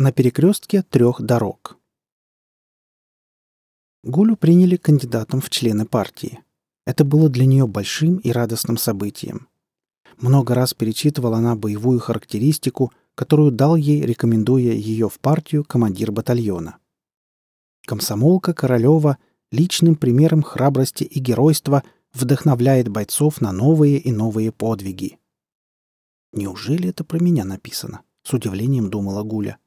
на перекрестке трех дорог. Гулю приняли кандидатом в члены партии. Это было для нее большим и радостным событием. Много раз перечитывала она боевую характеристику, которую дал ей, рекомендуя ее в партию командир батальона. Комсомолка Королева личным примером храбрости и геройства вдохновляет бойцов на новые и новые подвиги. «Неужели это про меня написано?» — с удивлением думала Гуля.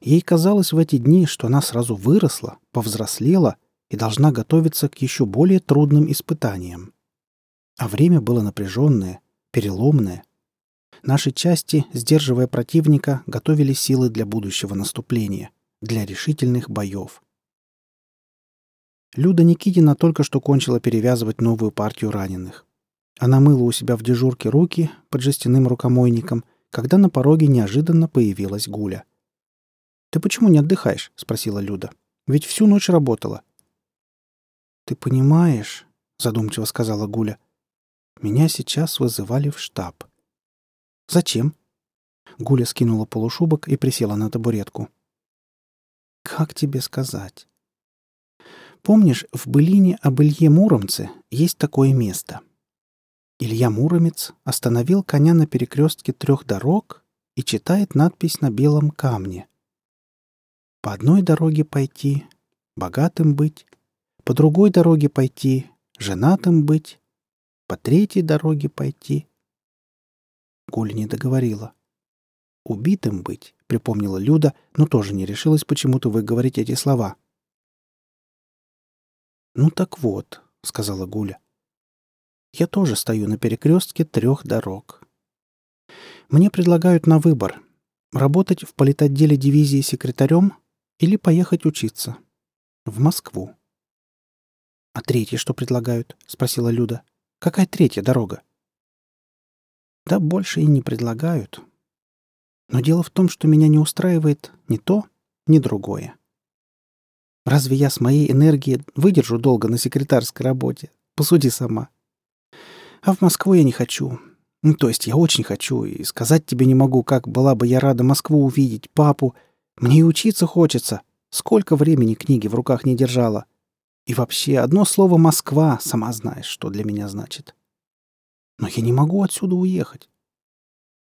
Ей казалось в эти дни, что она сразу выросла, повзрослела и должна готовиться к еще более трудным испытаниям. А время было напряженное, переломное. Наши части, сдерживая противника, готовили силы для будущего наступления, для решительных боев. Люда Никитина только что кончила перевязывать новую партию раненых. Она мыла у себя в дежурке руки под жестяным рукомойником, когда на пороге неожиданно появилась Гуля — «Ты почему не отдыхаешь?» — спросила Люда. «Ведь всю ночь работала». «Ты понимаешь», — задумчиво сказала Гуля, — «меня сейчас вызывали в штаб». «Зачем?» Гуля скинула полушубок и присела на табуретку. «Как тебе сказать?» «Помнишь, в былине об Илье Муромце есть такое место?» Илья Муромец остановил коня на перекрестке трех дорог и читает надпись на белом камне. По одной дороге пойти, богатым быть, по другой дороге пойти, женатым быть, по третьей дороге пойти. Гуля не договорила. «Убитым быть», — припомнила Люда, но тоже не решилась почему-то выговорить эти слова. «Ну так вот», — сказала Гуля. «Я тоже стою на перекрестке трех дорог. Мне предлагают на выбор — работать в политотделе дивизии секретарем или поехать учиться. В Москву. «А третье что предлагают?» — спросила Люда. «Какая третья дорога?» «Да больше и не предлагают. Но дело в том, что меня не устраивает ни то, ни другое. Разве я с моей энергией выдержу долго на секретарской работе? Посуди сама. А в Москву я не хочу. Ну, то есть я очень хочу, и сказать тебе не могу, как была бы я рада Москву увидеть, папу — мне и учиться хочется. Сколько времени книги в руках не держала. И вообще, одно слово «Москва» сама знаешь, что для меня значит. Но я не могу отсюда уехать.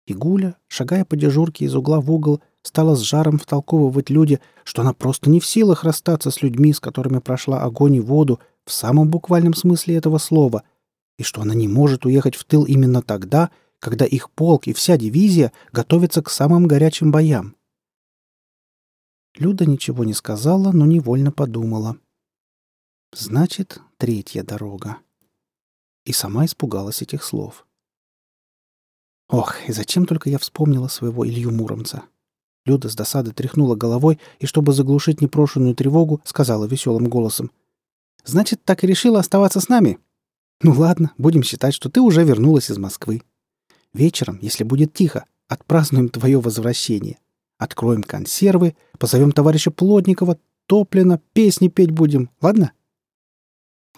И Гуля, шагая по дежурке из угла в угол, стала с жаром втолковывать люди, что она просто не в силах расстаться с людьми, с которыми прошла огонь и воду в самом буквальном смысле этого слова, и что она не может уехать в тыл именно тогда, когда их полк и вся дивизия готовятся к самым горячим боям. Люда ничего не сказала, но невольно подумала. Значит, третья дорога. И сама испугалась этих слов. Ох, и зачем только я вспомнила своего Илью Муромца? Люда с досады тряхнула головой и, чтобы заглушить непрошенную тревогу, сказала веселым голосом. «Значит, так и решила оставаться с нами? Ну ладно, будем считать, что ты уже вернулась из Москвы. Вечером, если будет тихо, отпразднуем твое возвращение. Откроем консервы, позовем товарища Плотникова, топлено, песни петь будем, ладно?»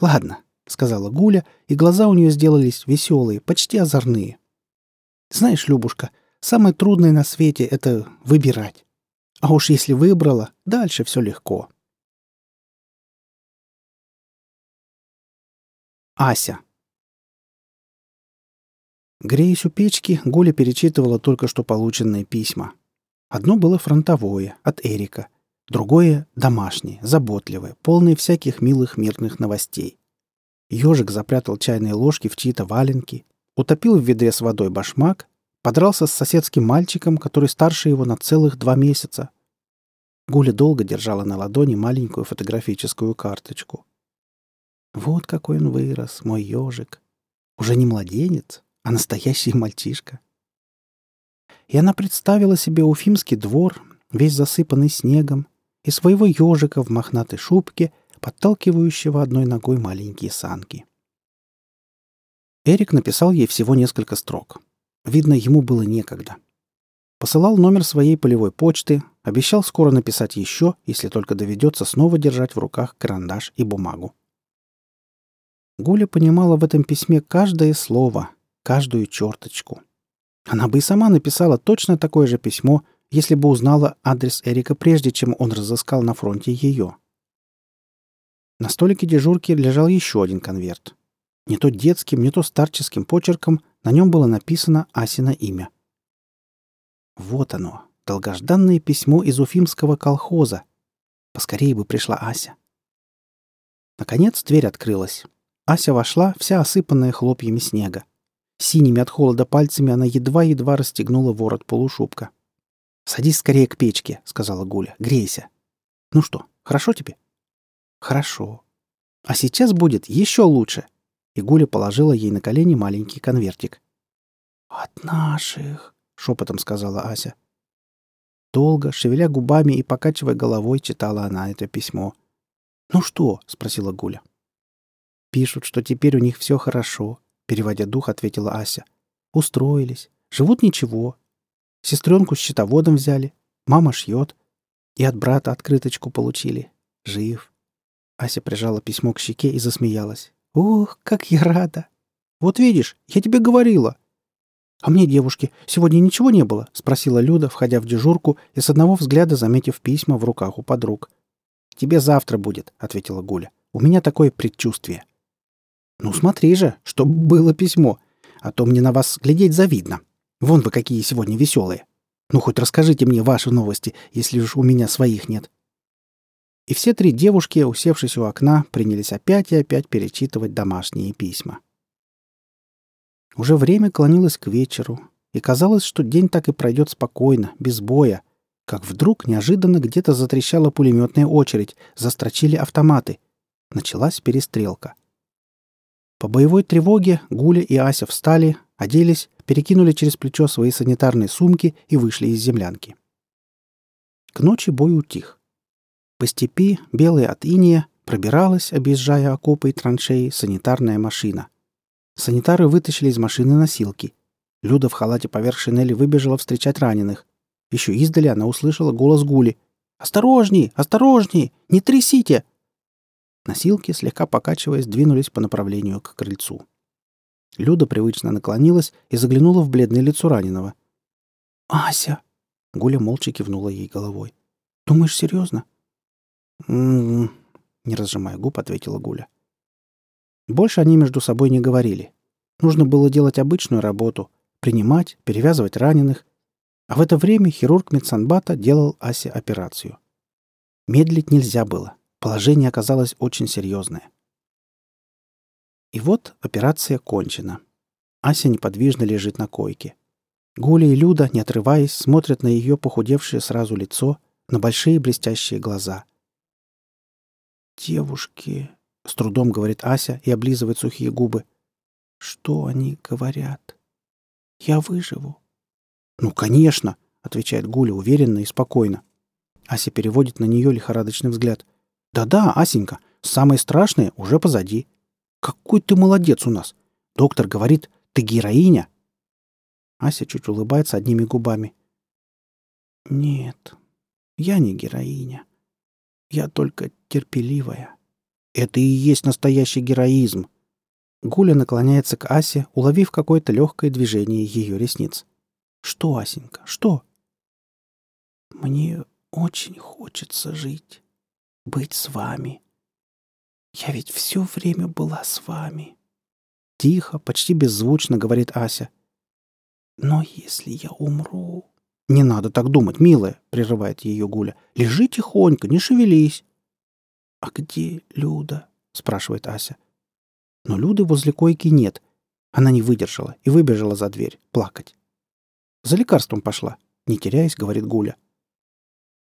«Ладно», — сказала Гуля, и глаза у нее сделались веселые, почти озорные. «Знаешь, Любушка, самое трудное на свете — это выбирать. А уж если выбрала, дальше все легко». Ася. Греясь у печки, Гуля перечитывала только что полученные письма — Одно было фронтовое, от Эрика, другое — домашнее, заботливое, полное всяких милых мирных новостей. Ежик запрятал чайные ложки в чьи-то валенки, утопил в ведре с водой башмак, подрался с соседским мальчиком, который старше его на целых два месяца. Гуля долго держала на ладони маленькую фотографическую карточку. Вот какой он вырос, мой ежик. Уже не младенец, а настоящий мальчишка — и она представила себе уфимский двор, весь засыпанный снегом, и своего ежика в мохнатой шубке, подталкивающего одной ногой маленькие санки. Эрик написал ей всего несколько строк. Видно, ему было некогда. Посылал номер своей полевой почты, обещал скоро написать еще, если только доведется снова держать в руках карандаш и бумагу. Гуля понимала в этом письме каждое слово, каждую черточку — она бы и сама написала точно такое же письмо, если бы узнала адрес Эрика прежде, чем он разыскал на фронте ее. На столике дежурки лежал еще один конверт. Не то детским, не то старческим почерком на нем было написано Асина имя. Вот оно, долгожданное письмо из уфимского колхоза. Поскорее бы пришла Ася. Наконец дверь открылась. Ася вошла, вся осыпанная хлопьями снега. Синими от холода пальцами она едва-едва расстегнула ворот полушубка. «Садись скорее к печке», — сказала Гуля. «Грейся». «Ну что, хорошо тебе?» «Хорошо. А сейчас будет еще лучше». И Гуля положила ей на колени маленький конвертик. «От наших», — шепотом сказала Ася. Долго, шевеля губами и покачивая головой, читала она это письмо. «Ну что?» — спросила Гуля. «Пишут, что теперь у них все хорошо», — переводя дух, ответила Ася. «Устроились. Живут ничего. Сестренку с счетоводом взяли. Мама шьет. И от брата открыточку получили. Жив». Ася прижала письмо к щеке и засмеялась. «Ух, как я рада!» «Вот видишь, я тебе говорила!» «А мне, девушки, сегодня ничего не было?» — спросила Люда, входя в дежурку и с одного взгляда заметив письма в руках у подруг. «Тебе завтра будет», — ответила Гуля. «У меня такое предчувствие». «Ну смотри же, чтоб было письмо, а то мне на вас глядеть завидно. Вон вы какие сегодня веселые. Ну хоть расскажите мне ваши новости, если уж у меня своих нет». И все три девушки, усевшись у окна, принялись опять и опять перечитывать домашние письма. Уже время клонилось к вечеру, и казалось, что день так и пройдет спокойно, без боя, как вдруг неожиданно где-то затрещала пулеметная очередь, застрочили автоматы. Началась перестрелка. По боевой тревоге Гуля и Ася встали, оделись, перекинули через плечо свои санитарные сумки и вышли из землянки. К ночи бой утих. По степи, белая от иния, пробиралась, объезжая окопы и траншеи, санитарная машина. Санитары вытащили из машины носилки. Люда в халате поверх шинели выбежала встречать раненых. Еще издали она услышала голос Гули. «Осторожней! Осторожней! Не трясите!» Носилки, слегка покачиваясь, двинулись по направлению к крыльцу. Люда привычно наклонилась и заглянула в бледное лицо раненого. «Ася!» — Гуля молча кивнула ей головой. «Думаешь, серьезно?» «М-м-м», не разжимая губ, ответила Гуля. Больше они между собой не говорили. Нужно было делать обычную работу — принимать, перевязывать раненых, а в это время хирург медсанбата делал Асе операцию. Медлить нельзя было. Положение оказалось очень серьезное. И вот операция кончена. Ася неподвижно лежит на койке. Гуля и Люда, не отрываясь, смотрят на ее похудевшее сразу лицо, на большие блестящие глаза. «Девушки», — с трудом говорит Ася и облизывает сухие губы, — «что они говорят? Я выживу». «Ну, конечно!» — отвечает Гуля уверенно и спокойно. Ася переводит на нее лихорадочный взгляд. «Да-да, Асенька, самое страшное уже позади. Какой ты молодец у нас! Доктор говорит, ты героиня!» Ася чуть улыбается одними губами. «Нет, я не героиня. Я только терпеливая. Это и есть настоящий героизм!» Гуля наклоняется к Асе, уловив какое-то легкое движение ее ресниц. Что, Асенька, что? Мне очень хочется жить, быть с вами. Я ведь все время была с вами. Тихо, почти беззвучно говорит Ася. Но если я умру... Не надо так думать, милая, прерывает ее Гуля. Лежи тихонько, не шевелись. А где Люда? спрашивает Ася. Но Люды возле койки нет. Она не выдержала и выбежала за дверь плакать. За лекарством пошла. Не теряясь, говорит Гуля.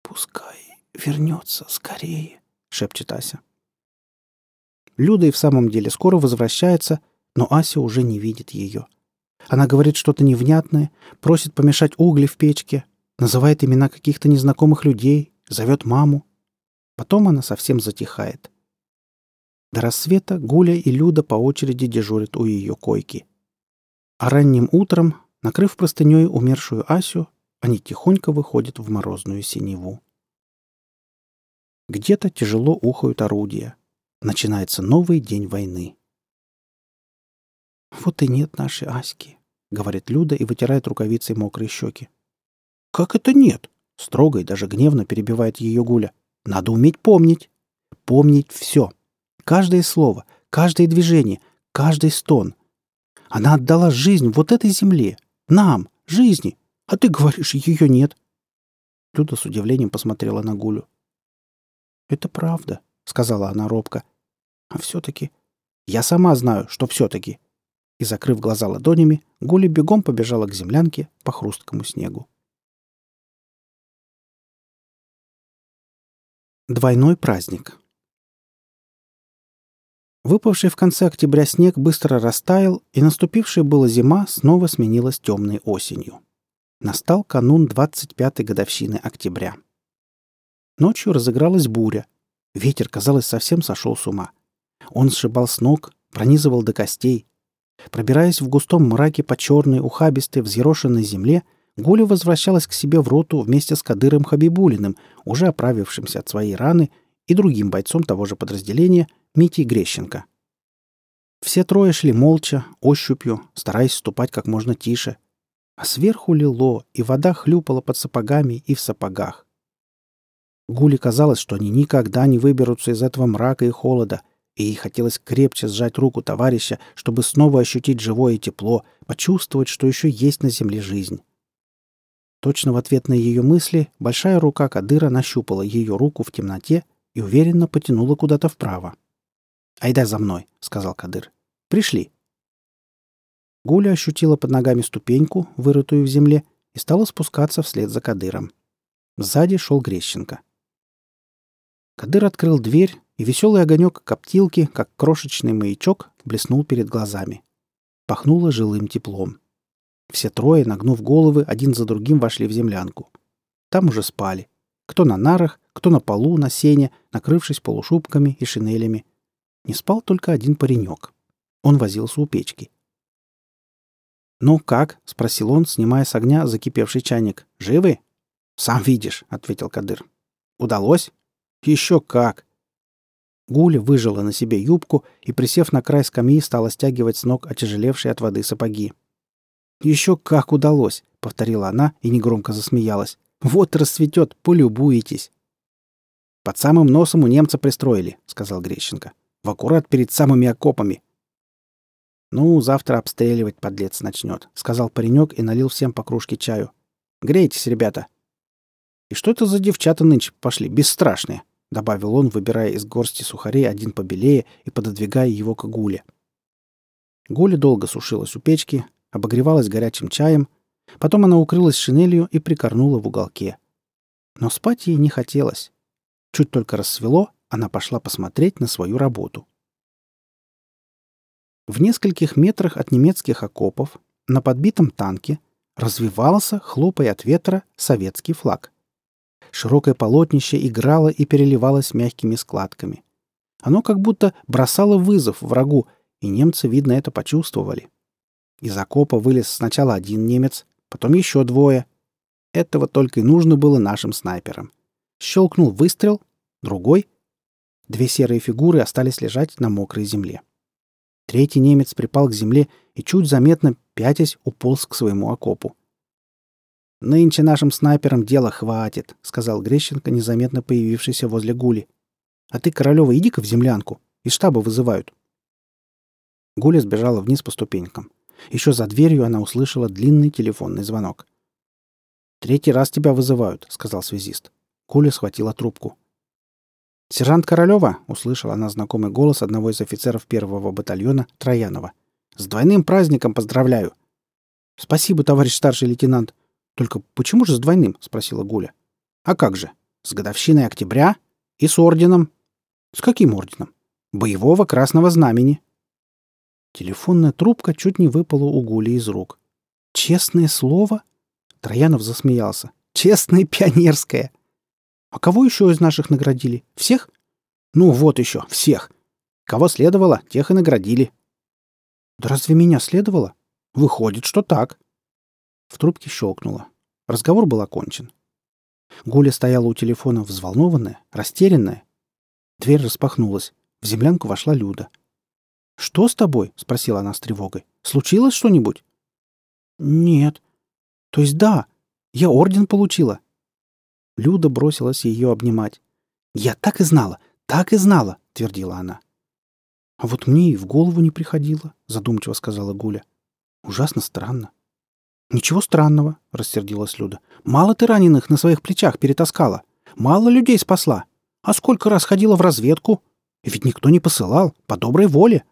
«Пускай вернется скорее», — шепчет Ася. Люда и в самом деле скоро возвращается, но Ася уже не видит ее. Она говорит что-то невнятное, просит помешать угли в печке, называет имена каких-то незнакомых людей, зовет маму. Потом она совсем затихает. До рассвета Гуля и Люда по очереди дежурят у ее койки. А ранним утром Накрыв простыней умершую Асю, они тихонько выходят в морозную синеву. Где-то тяжело ухают орудия. Начинается новый день войны. «Вот и нет нашей Аськи», — говорит Люда и вытирает рукавицей мокрые щеки. «Как это нет?» Строго и даже гневно перебивает ее Гуля. «Надо уметь помнить. Помнить все. Каждое слово, каждое движение, каждый стон. Она отдала жизнь вот этой земле. Нам, жизни. А ты говоришь, ее нет». Люда с удивлением посмотрела на Гулю. «Это правда», — сказала она робко. «А все-таки...» «Я сама знаю, что все-таки...» И, закрыв глаза ладонями, Гуля бегом побежала к землянке по хрусткому снегу. Двойной праздник Выпавший в конце октября снег быстро растаял, и наступившая была зима снова сменилась темной осенью. Настал канун 25-й годовщины октября. Ночью разыгралась буря. Ветер, казалось, совсем сошел с ума. Он сшибал с ног, пронизывал до костей. Пробираясь в густом мраке по черной, ухабистой, взъерошенной земле, Гуля возвращалась к себе в роту вместе с Кадыром Хабибулиным, уже оправившимся от своей раны, и другим бойцом того же подразделения, Митей Грещенко. Все трое шли молча, ощупью, стараясь ступать как можно тише. А сверху лило, и вода хлюпала под сапогами и в сапогах. Гуле казалось, что они никогда не выберутся из этого мрака и холода, и ей хотелось крепче сжать руку товарища, чтобы снова ощутить живое тепло, почувствовать, что еще есть на земле жизнь. Точно в ответ на ее мысли большая рука Кадыра нащупала ее руку в темноте и уверенно потянула куда-то вправо. «Айда за мной», — сказал Кадыр. «Пришли». Гуля ощутила под ногами ступеньку, вырытую в земле, и стала спускаться вслед за Кадыром. Сзади шел Грещенко. Кадыр открыл дверь, и веселый огонек коптилки, как крошечный маячок, блеснул перед глазами. Пахнуло жилым теплом. Все трое, нагнув головы, один за другим вошли в землянку. Там уже спали. Кто на нарах, кто на полу, на сене, накрывшись полушубками и шинелями. Не спал только один паренек. Он возился у печки. «Ну как?» — спросил он, снимая с огня закипевший чайник. «Живы?» «Сам видишь», — ответил Кадыр. «Удалось?» «Еще как!» Гуля выжила на себе юбку и, присев на край скамьи, стала стягивать с ног отяжелевшие от воды сапоги. «Еще как удалось!» — повторила она и негромко засмеялась. «Вот расцветет, полюбуетесь!» «Под самым носом у немца пристроили», — сказал Грещенко. «В аккурат перед самыми окопами». «Ну, завтра обстреливать подлец начнет», — сказал паренек и налил всем по кружке чаю. «Грейтесь, ребята». «И что это за девчата нынче пошли, бесстрашные?» — добавил он, выбирая из горсти сухарей один побелее и пододвигая его к Гуле. Гуля долго сушилась у печки, обогревалась горячим чаем, потом она укрылась шинелью и прикорнула в уголке. Но спать ей не хотелось. Чуть только рассвело, она пошла посмотреть на свою работу. В нескольких метрах от немецких окопов на подбитом танке развивался, хлопая от ветра, советский флаг. Широкое полотнище играло и переливалось мягкими складками. Оно как будто бросало вызов врагу, и немцы, видно, это почувствовали. Из окопа вылез сначала один немец, потом еще двое. Этого только и нужно было нашим снайперам. Щелкнул выстрел, другой. Две серые фигуры остались лежать на мокрой земле. Третий немец припал к земле и чуть заметно, пятясь, уполз к своему окопу. «Нынче нашим снайперам дела хватит», — сказал Грещенко, незаметно появившийся возле Гули. «А ты, Королева, иди-ка в землянку. Из штаба вызывают». Гуля сбежала вниз по ступенькам. Еще за дверью она услышала длинный телефонный звонок. «Третий раз тебя вызывают», — сказал связист. Гуля схватила трубку. «Сержант Королева!» — услышала она знакомый голос одного из офицеров первого батальона Троянова. «С двойным праздником поздравляю!» «Спасибо, товарищ старший лейтенант!» «Только почему же с двойным?» — спросила Гуля. «А как же? С годовщиной октября и с орденом». «С каким орденом?» «Боевого красного знамени». Телефонная трубка чуть не выпала у Гули из рук. «Честное слово?» Троянов засмеялся. «Честное пионерское!» «А кого еще из наших наградили? Всех?» «Ну вот еще, всех. Кого следовало, тех и наградили». «Да разве меня следовало?» «Выходит, что так». В трубке щелкнуло. Разговор был окончен. Гуля стояла у телефона взволнованная, растерянная. Дверь распахнулась. В землянку вошла Люда. «Что с тобой?» — спросила она с тревогой. «Случилось что-нибудь?» «Нет. То есть да. Я орден получила». Люда бросилась ее обнимать. «Я так и знала! Так и знала!» — твердила она. «А вот мне и в голову не приходило», — задумчиво сказала Гуля. «Ужасно странно». «Ничего странного», — рассердилась Люда. «Мало ты раненых на своих плечах перетаскала. Мало людей спасла. А сколько раз ходила в разведку? Ведь никто не посылал, по доброй воле».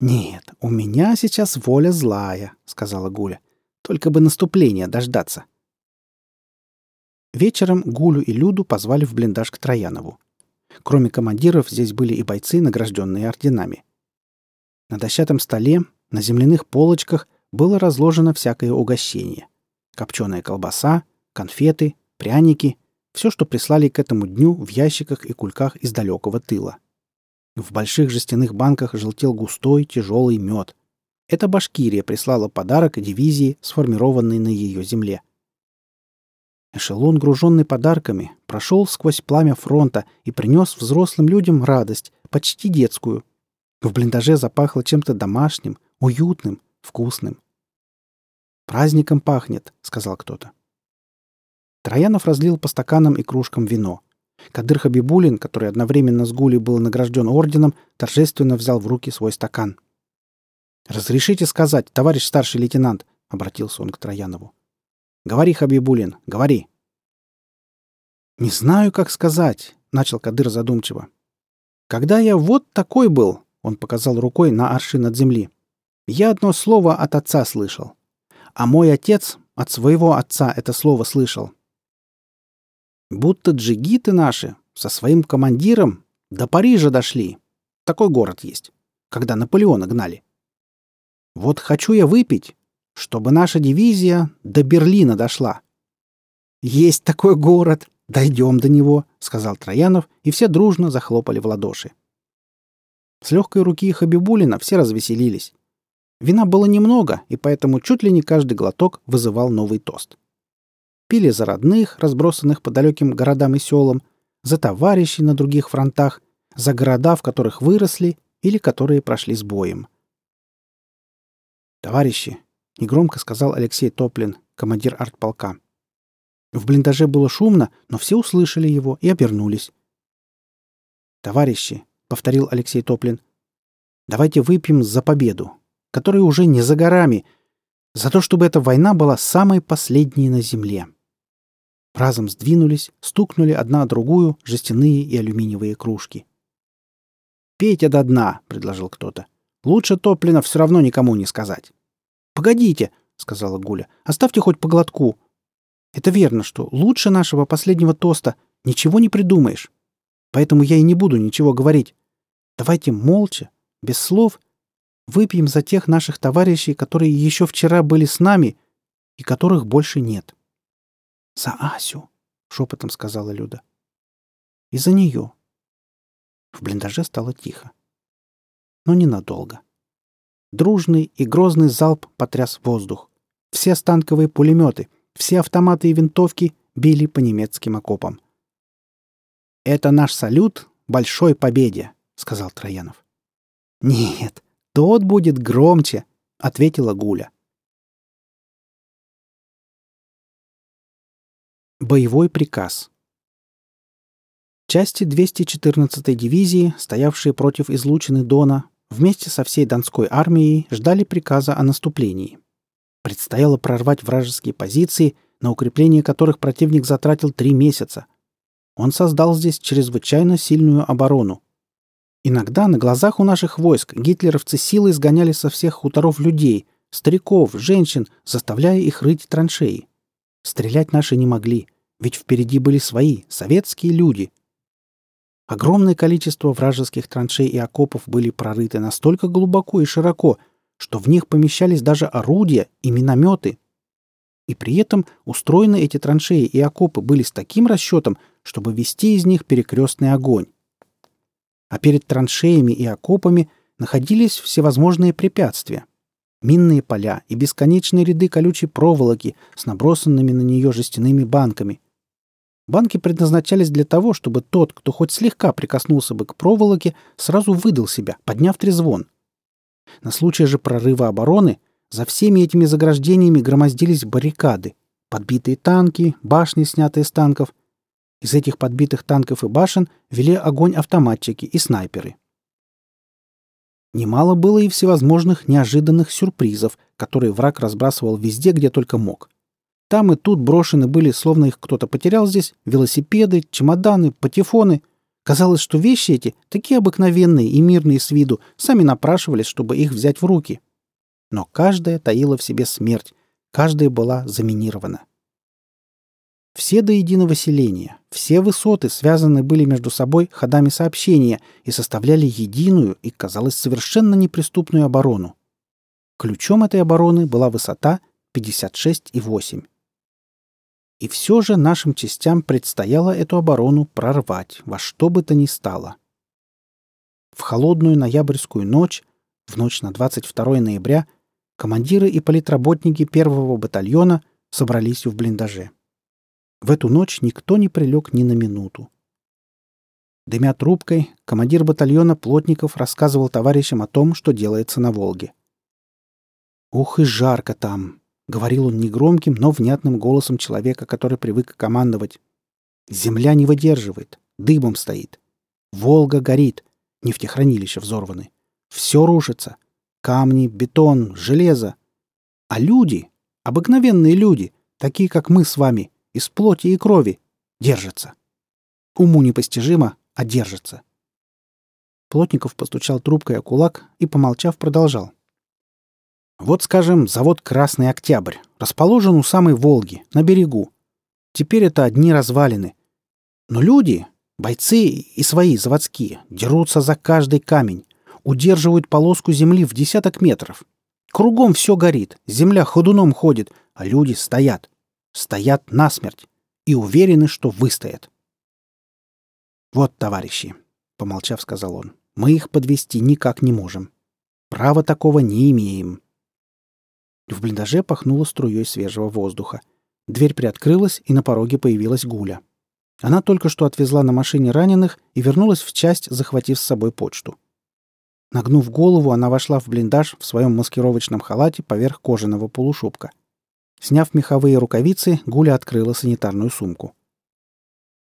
«Нет, у меня сейчас воля злая», — сказала Гуля. «Только бы наступления дождаться». Вечером Гулю и Люду позвали в блиндаж к Троянову. Кроме командиров, здесь были и бойцы, награжденные орденами. На дощатом столе, на земляных полочках было разложено всякое угощение. Копченая колбаса, конфеты, пряники, все, что прислали к этому дню в ящиках и кульках из далекого тыла. В больших жестяных банках желтел густой, тяжелый мед. Это Башкирия прислала подарок дивизии, сформированной на ее земле – Эшелон, груженный подарками, прошел сквозь пламя фронта и принес взрослым людям радость, почти детскую. В блиндаже запахло чем-то домашним, уютным, вкусным. «Праздником пахнет», — сказал кто-то. Троянов разлил по стаканам и кружкам вино. Кадыр Хабибулин, который одновременно с Гулей был награжден орденом, торжественно взял в руки свой стакан. «Разрешите сказать, товарищ старший лейтенант», — обратился он к Троянову. Говори, Хабибулин, говори. Не знаю, как сказать, начал Кадыр задумчиво. Когда я вот такой был, он показал рукой на аршин от земли. Я одно слово от отца слышал. А мой отец от своего отца это слово слышал. Будто джигиты наши со своим командиром до Парижа дошли. Такой город есть, когда Наполеона гнали. Вот хочу я выпить, чтобы наша дивизия до Берлина дошла. Есть такой город, дойдем до него, сказал Троянов, и все дружно захлопали в ладоши. С легкой руки Хабибулина все развеселились. Вина было немного, и поэтому чуть ли не каждый глоток вызывал новый тост. Пили за родных, разбросанных по далеким городам и селам, за товарищей на других фронтах, за города, в которых выросли или которые прошли с боем. «Товарищи, — негромко сказал Алексей Топлин, командир артполка. В блиндаже было шумно, но все услышали его и обернулись. «Товарищи», — повторил Алексей Топлин, — «давайте выпьем за победу, которая уже не за горами, за то, чтобы эта война была самой последней на земле». Разом сдвинулись, стукнули одна другую жестяные и алюминиевые кружки. «Пейте до дна», — предложил кто-то. «Лучше Топлина все равно никому не сказать». «Погодите», — сказала Гуля, — «оставьте хоть по глотку». «Это верно, что лучше нашего последнего тоста ничего не придумаешь. Поэтому я и не буду ничего говорить. Давайте молча, без слов, выпьем за тех наших товарищей, которые еще вчера были с нами и которых больше нет». «За Асю», — шепотом сказала Люда. «И за нее». В блиндаже стало тихо. Но ненадолго. Дружный и грозный залп потряс воздух. Все станковые пулеметы, все автоматы и винтовки били по немецким окопам. «Это наш салют большой победе», — сказал Троянов. «Нет, тот будет громче», — ответила Гуля. Боевой приказ. Части 214-й дивизии, стоявшие против излучины Дона, вместе со всей Донской армией ждали приказа о наступлении. Предстояло прорвать вражеские позиции, на укрепление которых противник затратил три месяца. Он создал здесь чрезвычайно сильную оборону. Иногда на глазах у наших войск гитлеровцы силой сгоняли со всех хуторов людей, стариков, женщин, заставляя их рыть траншеи. Стрелять наши не могли, ведь впереди были свои, советские люди — Огромное количество вражеских траншей и окопов были прорыты настолько глубоко и широко, что в них помещались даже орудия и минометы. И при этом устроены эти траншеи и окопы были с таким расчетом, чтобы вести из них перекрестный огонь. А перед траншеями и окопами находились всевозможные препятствия. Минные поля и бесконечные ряды колючей проволоки с набросанными на нее жестяными банками – Банки предназначались для того, чтобы тот, кто хоть слегка прикоснулся бы к проволоке, сразу выдал себя, подняв трезвон. На случай же прорыва обороны за всеми этими заграждениями громоздились баррикады, подбитые танки, башни, снятые с танков, Из этих подбитых танков и башен вели огонь автоматчики и снайперы. Немало было и всевозможных неожиданных сюрпризов, которые враг разбрасывал везде, где только мог. Там и тут брошены были, словно их кто-то потерял здесь, велосипеды, чемоданы, патефоны. Казалось, что вещи эти, такие обыкновенные и мирные с виду, сами напрашивались, чтобы их взять в руки. Но каждая таила в себе смерть, каждая была заминирована. Все до единого селения, все высоты связаны были между собой ходами сообщения и составляли единую и, казалось, совершенно неприступную оборону. Ключом этой обороны была высота 56,8. И все же нашим частям предстояло эту оборону прорвать во что бы то ни стало. В холодную ноябрьскую ночь, в ночь на 22 ноября, командиры и политработники первого батальона собрались в блиндаже. В эту ночь никто не прилег ни на минуту. Дымя трубкой, командир батальона плотников рассказывал товарищам о том, что делается на Волге. «Ух и жарко там!» — говорил он негромким, но внятным голосом человека, который привык командовать. «Земля не выдерживает, дыбом стоит. Волга горит, нефтехранилища взорваны. Все рушится. Камни, бетон, железо. А люди, обыкновенные люди, такие, как мы с вами, из плоти и крови, держится. Уму непостижимо, а держится. Плотников постучал трубкой о кулак и, помолчав, продолжал. Вот, скажем, завод «Красный Октябрь» расположен у самой Волги, на берегу. Теперь это одни развалины. Но люди, бойцы и свои заводские, дерутся за каждый камень, удерживают полоску земли в десяток метров. Кругом все горит, земля ходуном ходит, а люди стоят стоят насмерть и уверены, что выстоят. «Вот, товарищи», — помолчав, сказал он, — «мы их подвести никак не можем. Права такого не имеем». В блиндаже пахнуло струей свежего воздуха. Дверь приоткрылась, и на пороге появилась Гуля. Она только что отвезла на машине раненых и вернулась в часть, захватив с собой почту. Нагнув голову, она вошла в блиндаж в своем маскировочном халате поверх кожаного полушубка — Сняв меховые рукавицы, Гуля открыла санитарную сумку.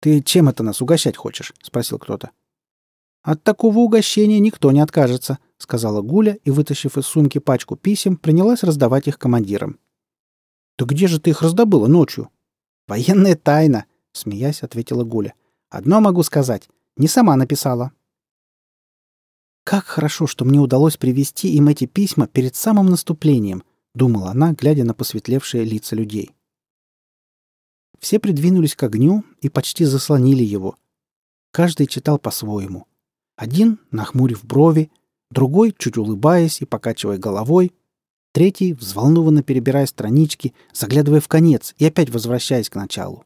«Ты чем это нас угощать хочешь?» — спросил кто-то. «От такого угощения никто не откажется», — сказала Гуля и, вытащив из сумки пачку писем, принялась раздавать их командирам. «Да где же ты их раздобыла ночью?» «Военная тайна», — смеясь, ответила Гуля. «Одно могу сказать. Не сама написала». Как хорошо, что мне удалось привести им эти письма перед самым наступлением, — думала она, глядя на посветлевшие лица людей. Все придвинулись к огню и почти заслонили его. Каждый читал по-своему. Один, нахмурив брови, другой, чуть улыбаясь и покачивая головой, третий, взволнованно перебирая странички, заглядывая в конец и опять возвращаясь к началу.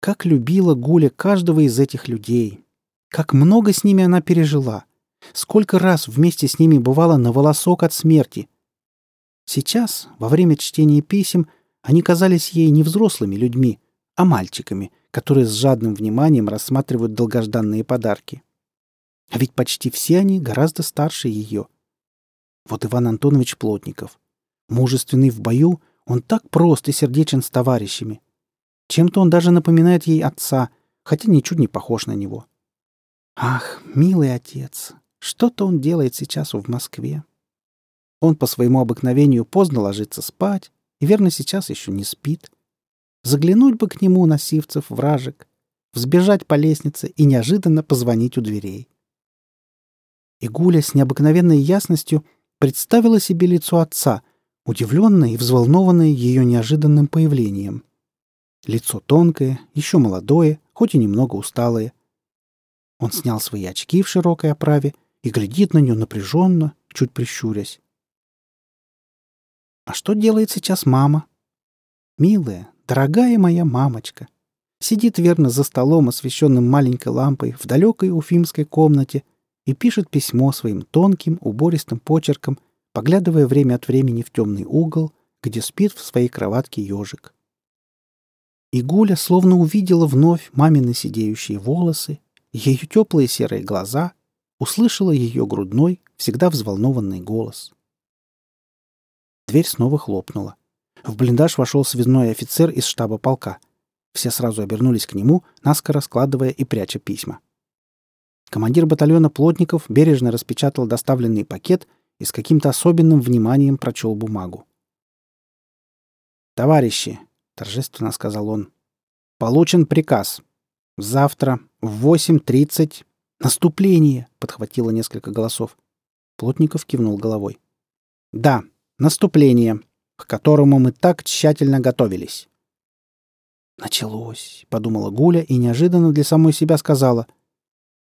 Как любила Гуля каждого из этих людей! Как много с ними она пережила! Сколько раз вместе с ними бывала на волосок от смерти, Сейчас, во время чтения писем, они казались ей не взрослыми людьми, а мальчиками, которые с жадным вниманием рассматривают долгожданные подарки. А ведь почти все они гораздо старше ее. Вот Иван Антонович Плотников. Мужественный в бою, он так прост и сердечен с товарищами. Чем-то он даже напоминает ей отца, хотя ничуть не похож на него. Ах, милый отец, что-то он делает сейчас в Москве. Он по своему обыкновению поздно ложится спать, и верно сейчас еще не спит. Заглянуть бы к нему на сивцев вражек, взбежать по лестнице и неожиданно позвонить у дверей. И Гуля с необыкновенной ясностью представила себе лицо отца, удивленное и взволнованное ее неожиданным появлением. Лицо тонкое, еще молодое, хоть и немного усталое. Он снял свои очки в широкой оправе и глядит на нее напряженно, чуть прищурясь. А что делает сейчас мама? Милая, дорогая моя мамочка. Сидит верно за столом, освещенным маленькой лампой, в далекой уфимской комнате и пишет письмо своим тонким, убористым почерком, поглядывая время от времени в темный угол, где спит в своей кроватке ежик. И Гуля словно увидела вновь мамины сидеющие волосы, ее теплые серые глаза, услышала ее грудной, всегда взволнованный голос — Дверь снова хлопнула. В блиндаж вошел связной офицер из штаба полка. Все сразу обернулись к нему, наскоро складывая и пряча письма. Командир батальона плотников бережно распечатал доставленный пакет и с каким-то особенным вниманием прочел бумагу. «Товарищи», — торжественно сказал он, — «получен приказ. Завтра в 8.30 наступление», — подхватило несколько голосов. Плотников кивнул головой. «Да, наступление, к которому мы так тщательно готовились». «Началось», — подумала Гуля и неожиданно для самой себя сказала.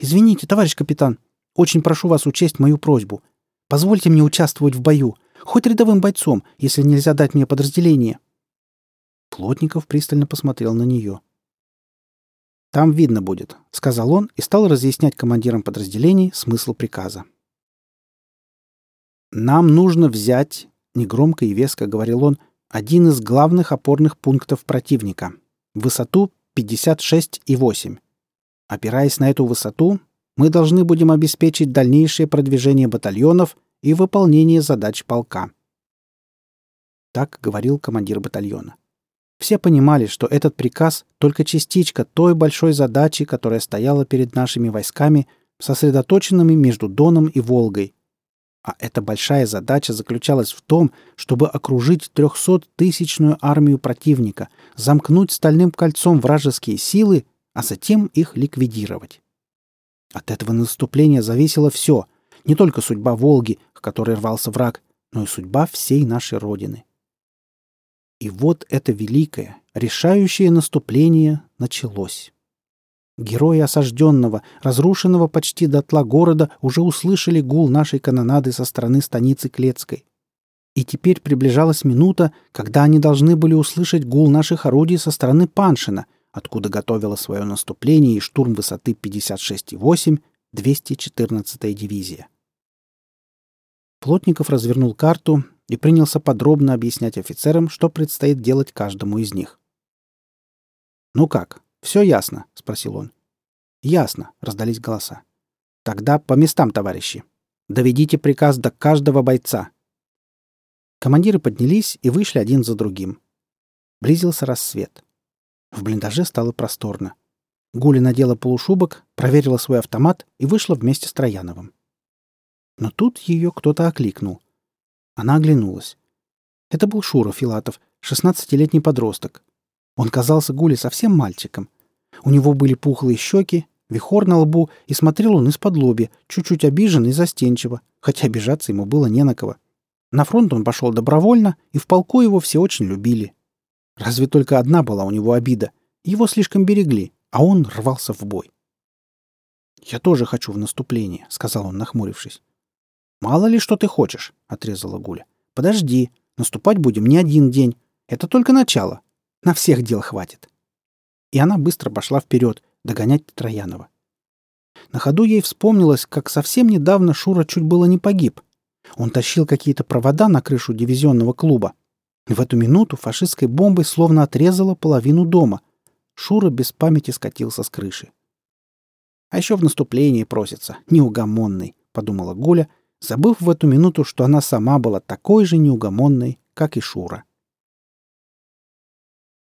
«Извините, товарищ капитан, очень прошу вас учесть мою просьбу. Позвольте мне участвовать в бою, хоть рядовым бойцом, если нельзя дать мне подразделение». Плотников пристально посмотрел на нее. «Там видно будет», — сказал он и стал разъяснять командирам подразделений смысл приказа. «Нам нужно взять», — негромко и веско говорил он, — «один из главных опорных пунктов противника. Высоту 56,8. Опираясь на эту высоту, мы должны будем обеспечить дальнейшее продвижение батальонов и выполнение задач полка». Так говорил командир батальона. Все понимали, что этот приказ — только частичка той большой задачи, которая стояла перед нашими войсками, сосредоточенными между Доном и Волгой. А эта большая задача заключалась в том, чтобы окружить трехсоттысячную армию противника, замкнуть стальным кольцом вражеские силы, а затем их ликвидировать. От этого наступления зависело все, не только судьба Волги, к которой рвался враг, но и судьба всей нашей Родины. И вот это великое, решающее наступление началось. Герои осажденного, разрушенного почти дотла города уже услышали гул нашей канонады со стороны станицы Клецкой. И теперь приближалась минута, когда они должны были услышать гул наших орудий со стороны Паншина, откуда готовила свое наступление и штурм высоты 56,8 214-я дивизия. Плотников развернул карту и принялся подробно объяснять офицерам, что предстоит делать каждому из них. «Ну как, все ясно?» — спросил он. «Ясно», — раздались голоса. «Тогда по местам, товарищи. Доведите приказ до каждого бойца». Командиры поднялись и вышли один за другим. Близился рассвет. В блиндаже стало просторно. Гуля надела полушубок, проверила свой автомат и вышла вместе с Трояновым. Но тут ее кто-то окликнул. Она оглянулась. Это был Шура Филатов, шестнадцатилетний подросток. Он казался Гуле совсем мальчиком. У него были пухлые щеки, вихор на лбу, и смотрел он из-под лоби, чуть-чуть обижен и застенчиво, хотя обижаться ему было не на кого. На фронт он пошел добровольно, и в полку его все очень любили. Разве только одна была у него обида. Его слишком берегли, а он рвался в бой. «Я тоже хочу в наступление», — сказал он, нахмурившись. «Мало ли, что ты хочешь», — отрезала Гуля. «Подожди, наступать будем не один день. Это только начало. На всех дел хватит». И она быстро пошла вперед, догонять Троянова. На ходу ей вспомнилось, как совсем недавно Шура чуть было не погиб. Он тащил какие-то провода на крышу дивизионного клуба. В эту минуту фашистской бомбой словно отрезала половину дома. Шура без памяти скатился с крыши. «А еще в наступлении просится, неугомонный», — подумала Гуля забыв в эту минуту, что она сама была такой же неугомонной, как и Шура.